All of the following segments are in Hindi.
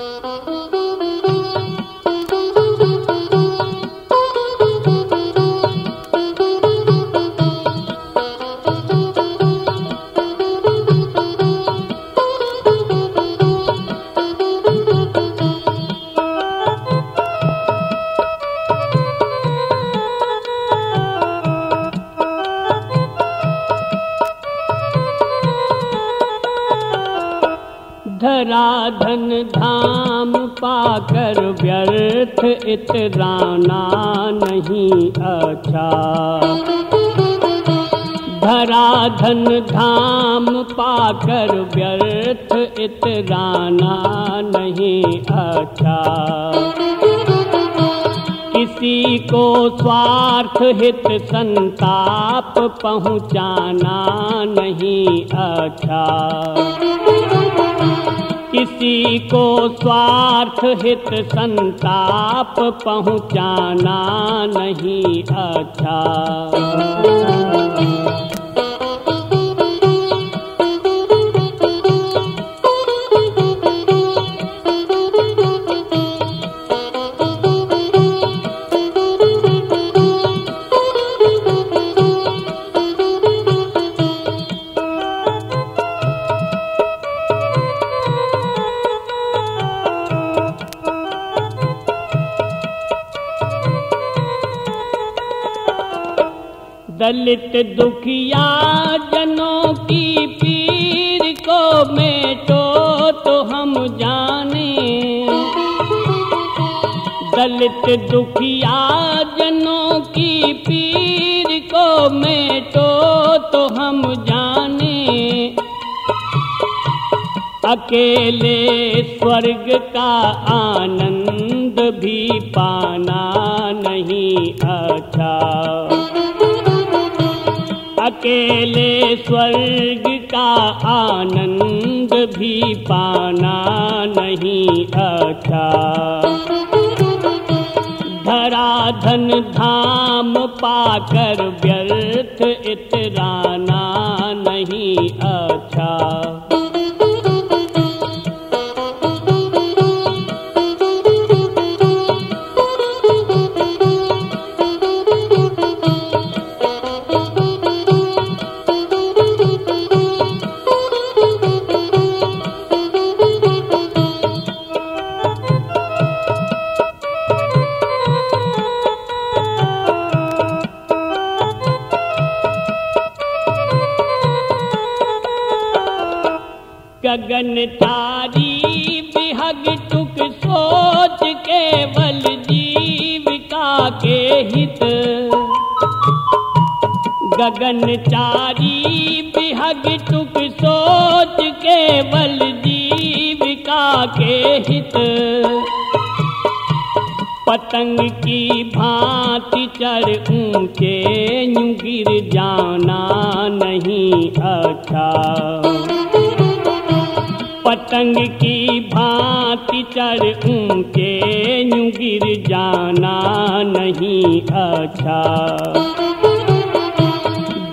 Thank you. धन धाम पाकर व्यर्थ इतराना नहीं अच्छा। धरा धन धाम पाकर व्यर्थ इतराना नहीं अच्छा। किसी को स्वार्थ हित संताप पहुंचाना नहीं अच्छा। किसी को स्वार्थ हित संताप पहुंचाना नहीं अच्छा। दलित दुखिया जनों की पीर को मेटो तो हम जाने। दलित दुखिया जनों की पीर को मेटो तो हम जाने। अकेले स्वर्ग का आनंद भी पाना नहीं अच्छा। अकेले स्वर्ग का आनंद भी पाना नहीं धरा धन धाम पाकर व्यर्थ इतराना गगन तारी, बिहग टुक सोच केवल जीविका के हित। गगन चारी बिहग टुक सोच केवल जीविका के हित। पतंग की भांति चढ़ ऊँचे गिर जाना नहीं अच्छा। पतंग की भांति ऊंचे यूं गिर जाना नहीं अच्छा।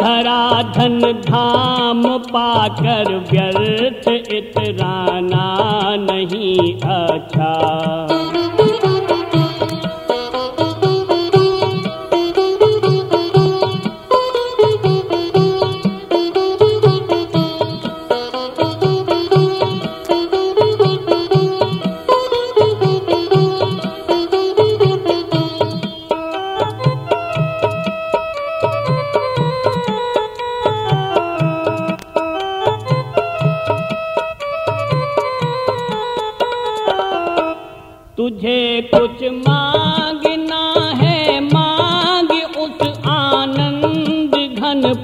धरा धन धाम पाकर व्यर्थ इतराना नहीं अच्छा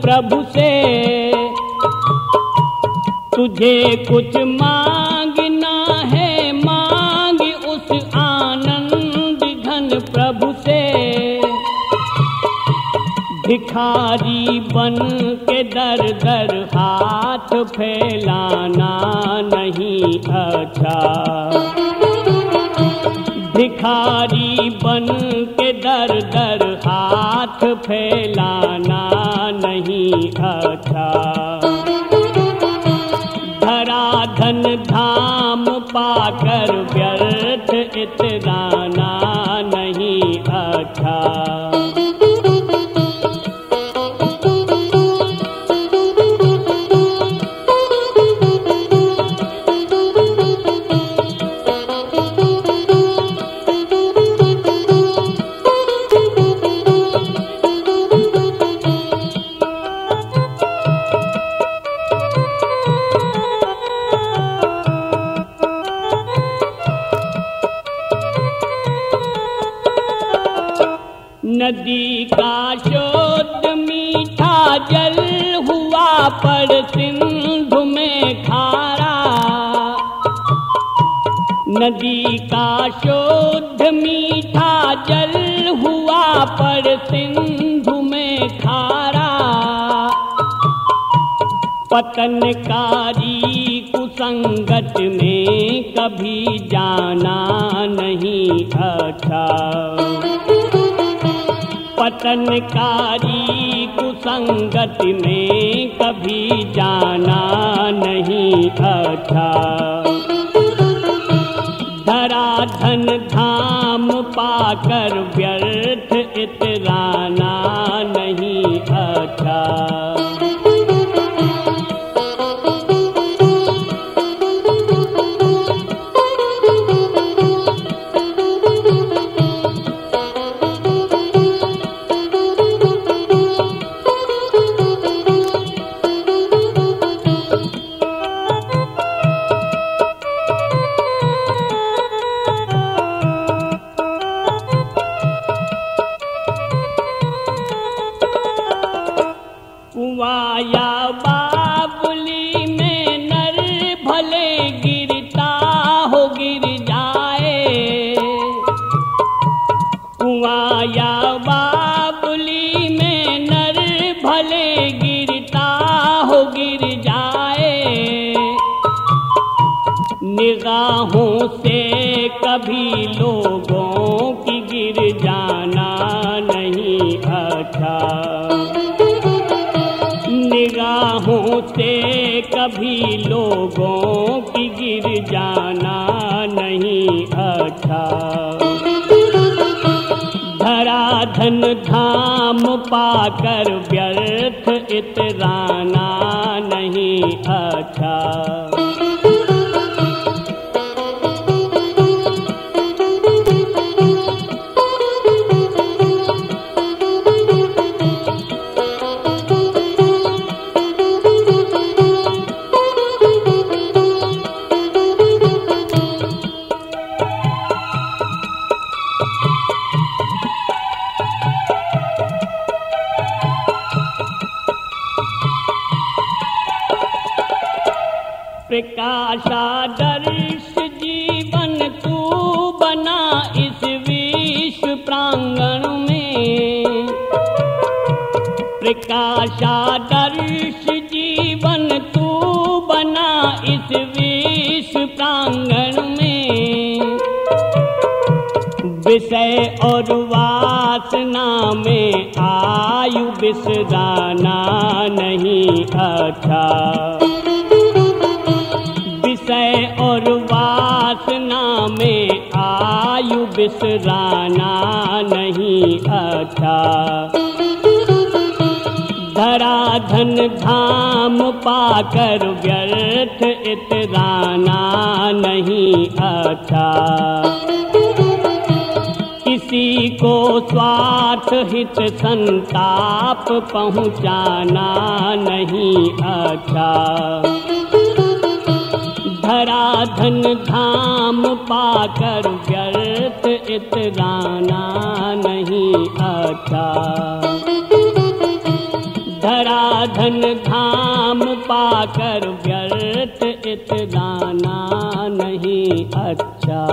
प्रभु से। तुझे कुछ मांगना है, मांग उस आनंद घन प्रभु से। भिखारी बन के दर दर हाथ फैलाना नहीं अच्छा। भिखारी बन के दर दर हाथ फैलाना धाम व्यर्थ इतराना नदी का शोध मीठा जल हुआ पर सिंधु में खारा। पतनकारी कुसंगत में कभी जाना नहीं अच्छा। पतनकारी कुसंगत में कभी जाना नहीं अच्छा। धरा धन धाम पाकर व्यर्थ इतराना नहीं अच्छा में बाबुली में नर भले गिरता हो गिर जाए। निगाहों से कभी लोगों धरा धाम पाकर व्यर्थ इतराना नहीं अच्छा। प्रकाशादर्श जीवन तू बना इस विश्व प्रांगण में। प्रकाशादर्श जीवन तू बना इस विश्व प्रांगण में। विषय और वासना में आयु बिसराना नहीं अच्छा। में आयु बिसराना नहीं अच्छा। धरा धन धाम पाकर व्यर्थ इतराना नहीं अच्छा। किसी को स्वार्थ हित संताप पहुँचाना नहीं अच्छा। धरा धन धाम पाकर व्यर्थ इतराना नहीं अच्छा धरा धन धाम पाकर व्यर्थ इतराना नहीं अच्छा